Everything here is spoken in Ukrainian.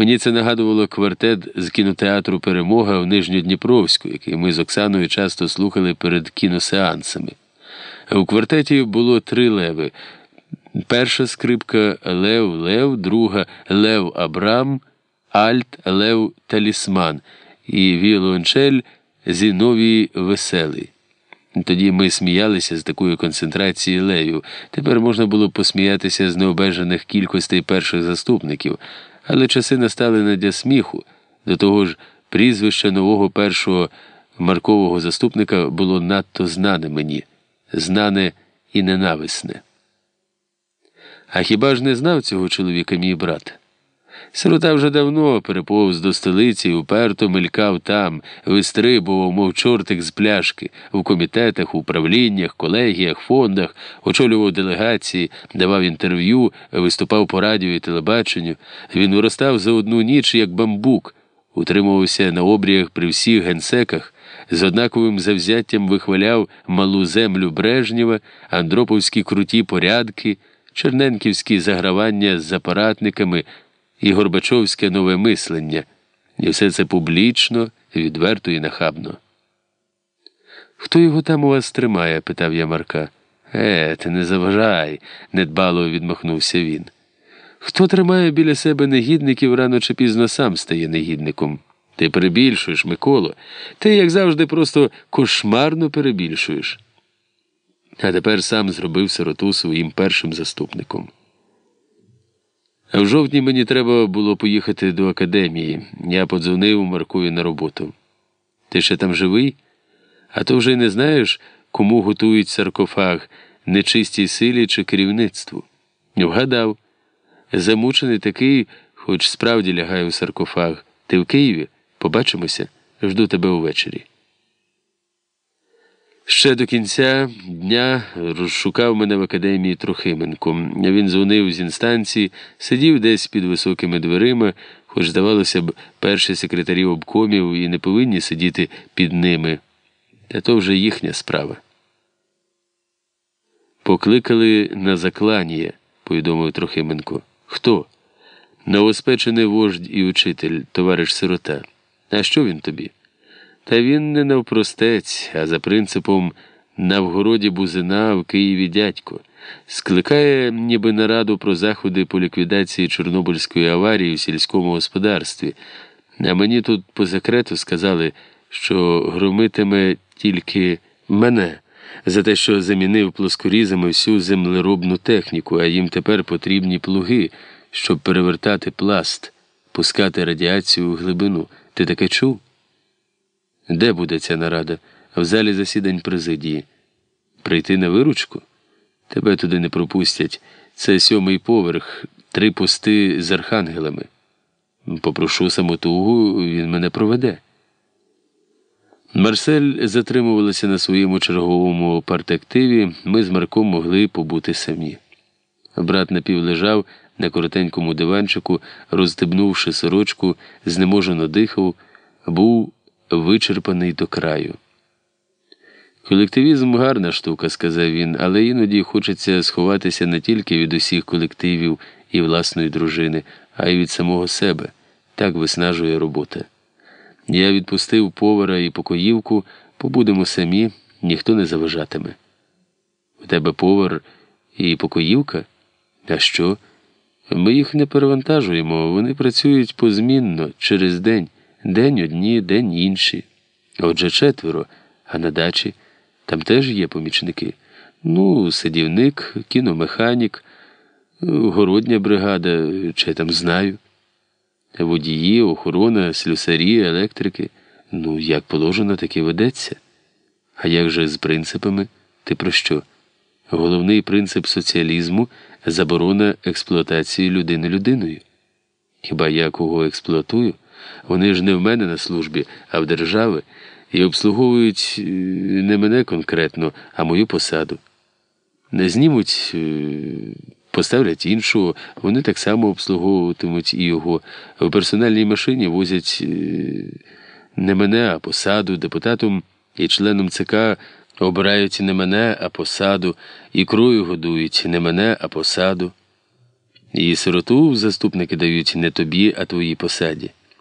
Мені це нагадувало квартет з кінотеатру Перемога в Нижньодніпровську, який ми з Оксаною часто слухали перед кіносеансами. У квартеті було три леви. Перша скрипка Лев Лев, друга Лев Абрам, Альт Лев Талісман і Віолончель Зіновій Веселий. Тоді ми сміялися з такої концентрації левів. Тепер можна було посміятися з необмежених кількостей перших заступників, але часи настали не для сміху. До того ж, прізвище нового першого маркового заступника було надто знане мені, знане і ненависне. А хіба ж не знав цього чоловіка мій брат? Сирота вже давно переповз до столиці і уперто мелькав там, вистрибував, мов чортик з пляшки, у комітетах, управліннях, колегіях, фондах, очолював делегації, давав інтерв'ю, виступав по радіо і телебаченню. Він виростав за одну ніч, як бамбук, утримувався на обріях при всіх генсеках, з однаковим завзяттям вихваляв малу землю Брежнєва, андроповські круті порядки, черненківські загравання з апаратниками і Горбачовське нове мислення, і все це публічно, відверто і нахабно. Хто його там у вас тримає? питав я Марка. Е, ти не заважай, недбало відмахнувся він. Хто тримає біля себе негідників, рано чи пізно сам стає негідником. Ти перебільшуєш, Миколо. Ти, як завжди, просто кошмарно перебільшуєш. А тепер сам зробив сироту своїм першим заступником. В жовтні мені треба було поїхати до академії. Я подзвонив Маркові на роботу. Ти ще там живий? А то вже не знаєш, кому готують саркофаг, нечистій силі чи керівництву. Вгадав. Замучений такий, хоч справді лягає у саркофаг. Ти в Києві? Побачимося, жду тебе увечері. Ще до кінця дня розшукав мене в академії Трохименко. Він дзвонив з інстанції, сидів десь під високими дверима, хоч, здавалося б, перші секретарі обкомів і не повинні сидіти під ними. Та то вже їхня справа. Покликали на заклання, повідомив Трохименко. Хто? Новоспечений вождь і учитель, товариш сирота. А що він тобі? Та він не навпростець, а за принципом на вгороді бузина в Києві дядько. Скликає ніби нараду про заходи по ліквідації Чорнобильської аварії в сільському господарстві. А мені тут по секрету сказали, що громитиме тільки мене за те, що замінив плоскорізами всю землеробну техніку, а їм тепер потрібні плуги, щоб перевертати пласт, пускати радіацію у глибину. Ти таке чув? Де буде ця нарада? В залі засідань президії. Прийти на виручку? Тебе туди не пропустять. Це сьомий поверх, три пости з архангелами. Попрошу самотугу, він мене проведе. Марсель затримувалася на своєму черговому партактиві, ми з Марком могли побути самі. Брат напівлежав на коротенькому диванчику, розстебнувши сорочку, знеможено дихав, був вичерпаний до краю. Колективізм гарна штука, сказав він, але іноді хочеться сховатися не тільки від усіх колективів і власної дружини, а й від самого себе. Так виснажує робота. Я відпустив повара і покоївку, побудемо самі, ніхто не заважатиме. У тебе повар і покоївка? А що? Ми їх не перевантажуємо, вони працюють позмінно через день. День одні, день інші. Отже, четверо, а на дачі там теж є помічники. Ну, садівник, кіномеханік, городня бригада, чи там знаю. Водії, охорона, слюсарі, електрики. Ну, як положено, так і ведеться. А як же з принципами? Ти про що? Головний принцип соціалізму заборона експлуатації людини людиною. Хіба я кого експлуатую? Вони ж не в мене на службі, а в держави, і обслуговують е, не мене конкретно, а мою посаду. Не знімуть, е, поставлять іншого, вони так само обслуговуватимуть і його. В персональній машині возять е, не мене, а посаду, депутатом і членом ЦК обирають не мене, а посаду, ікрою годують не мене, а посаду. І сироту заступники дають не тобі, а твоїй посаді.